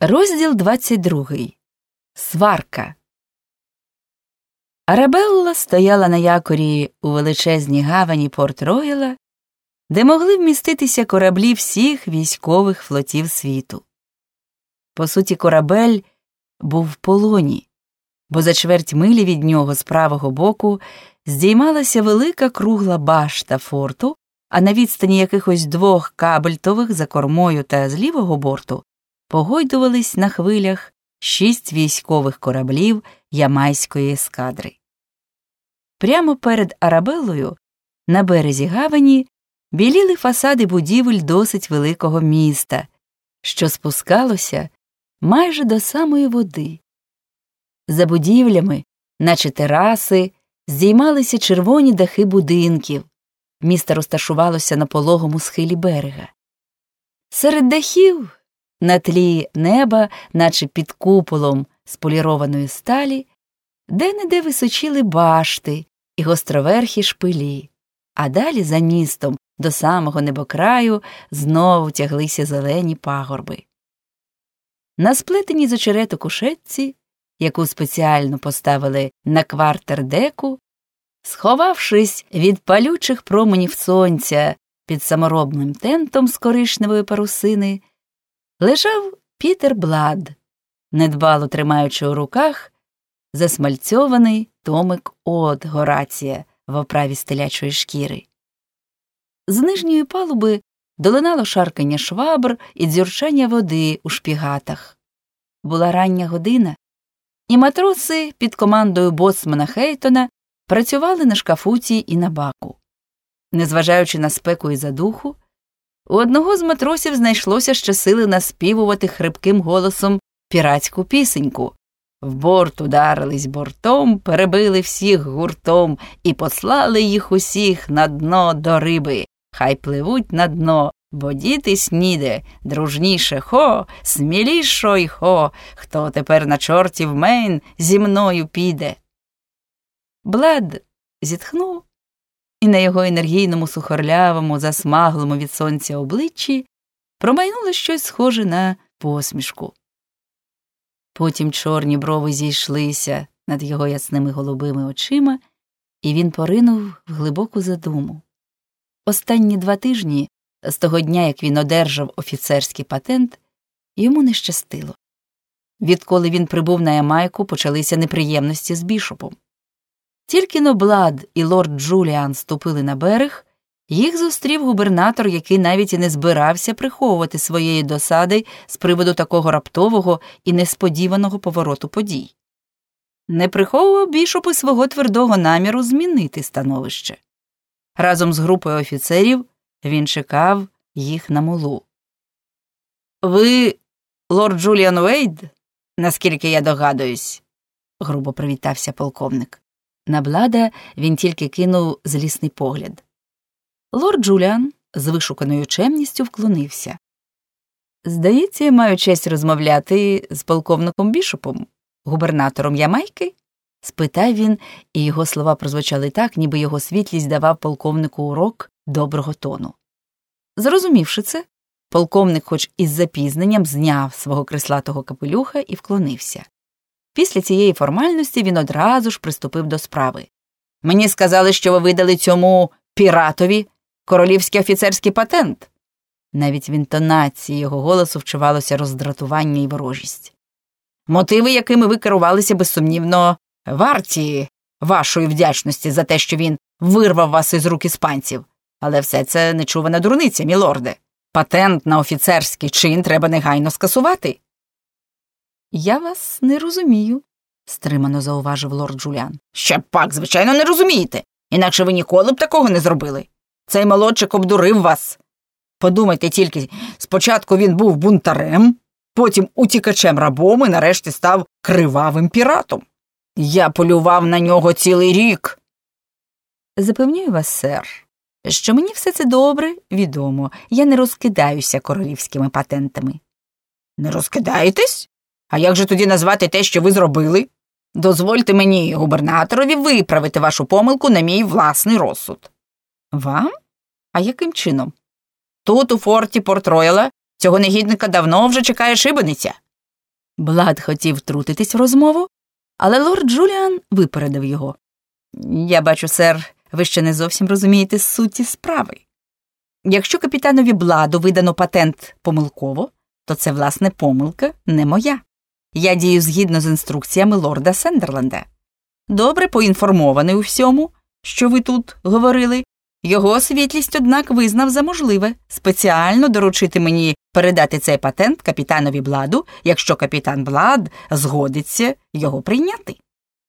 Розділ 22. Сварка. Арабелла стояла на якорі у величезній гавані Порт Рояла, де могли вміститися кораблі всіх військових флотів світу. По суті, корабель був в полоні, бо за чверть милі від нього з правого боку здіймалася велика кругла башта форту, а на відстані якихось двох кабельтових за кормою та з лівого борту погойдувались на хвилях шість військових кораблів ямайської ескадри. Прямо перед Арабеллою на березі гавані біліли фасади будівель досить великого міста, що спускалося майже до самої води. За будівлями, наче тераси, здіймалися червоні дахи будинків. Місто розташувалося на пологому схилі берега. Серед дахів на тлі неба, наче під куполом з полірованої сталі, де неде височили башти і гостроверхі шпилі, а далі за містом до самого небокраю знову тяглися зелені пагорби. На сплетеній з очерету кушетці, яку спеціально поставили на квартердеку, сховавшись від палючих променів сонця під саморобним тентом з коришневої парусини, лежав Пітер Блад, недбало тримаючи у руках засмальцьований томик от Горація в оправі стелячої шкіри. З нижньої палуби долинало шаркання швабр і дзюрчання води у шпігатах. Була рання година, і матроси під командою боцмана Хейтона працювали на шкафуті і на баку. Незважаючи на спеку і задуху, у одного з матросів знайшлося ще сили наспівувати хрипким голосом піратську пісеньку. В борт ударились бортом, перебили всіх гуртом і послали їх усіх на дно до риби. Хай пливуть на дно, бо діти сніде, дружніше хо, смілішо й хо, хто тепер на чортів мейн зі мною піде. Блад зітхнув і на його енергійному, сухорлявому, засмаглому від сонця обличчі промайнуло щось схоже на посмішку. Потім чорні брови зійшлися над його ясними голубими очима, і він поринув в глибоку задуму. Останні два тижні, з того дня, як він одержав офіцерський патент, йому не щастило. Відколи він прибув на Ямайку, почалися неприємності з бішопом. Тільки но Блад і лорд Джуліан ступили на берег, їх зустрів губернатор, який навіть і не збирався приховувати своєї досади з приводу такого раптового і несподіваного повороту подій. Не приховував бішопи свого твердого наміру змінити становище. Разом з групою офіцерів він чекав їх на мулу. Ви, лорд Джуліан Уейд, наскільки я догадуюсь, грубо привітався полковник. На блада він тільки кинув злісний погляд. Лорд Джуліан з вишуканою чемністю вклонився. Здається, я маю честь розмовляти з полковником бішопом, губернатором Ямайки? спитав він, і його слова прозвучали так, ніби його світлість давав полковнику урок доброго тону. Зрозумівши це, полковник, хоч із запізненням, зняв свого крислатого капелюха і вклонився. Після цієї формальності він одразу ж приступив до справи. Мені сказали, що ви видали цьому піратові королівський офіцерський патент. Навіть в інтонації його голосу вчувалося роздратування і ворожість. Мотиви, якими ви керувалися, безсумнівно, варті вашої вдячності за те, що він вирвав вас із рук іспанців. Але все це нечувана дурниця, мілорде. Патент на офіцерський чин треба негайно скасувати. Я вас не розумію, стримано зауважив лорд Джуліан. Ще пак, звичайно, не розумієте. Інакше ви ніколи б такого не зробили. Цей молодчик обдурив вас. Подумайте тільки, спочатку він був бунтарем, потім утікачем рабом і нарешті став кривавим піратом. Я полював на нього цілий рік. Запевнюю вас, сер, що мені все це добре відомо. Я не розкидаюся королівськими патентами. Не розкидаєтесь? А як же тоді назвати те, що ви зробили? Дозвольте мені, губернаторові, виправити вашу помилку на мій власний розсуд. Вам? А яким чином? Тут, у форті Порт-Ройла, цього негідника давно вже чекає шибениця. Блад хотів втрутитись в розмову, але лорд Джуліан випередив його. Я бачу, сер, ви ще не зовсім розумієте суті справи. Якщо капітанові Бладу видано патент помилково, то це, власне, помилка не моя. Я дію згідно з інструкціями лорда Сендерленда. Добре поінформований у всьому, що ви тут говорили. Його світлість, однак, визнав за можливе спеціально доручити мені передати цей патент капітанові Бладу, якщо капітан Блад згодиться його прийняти.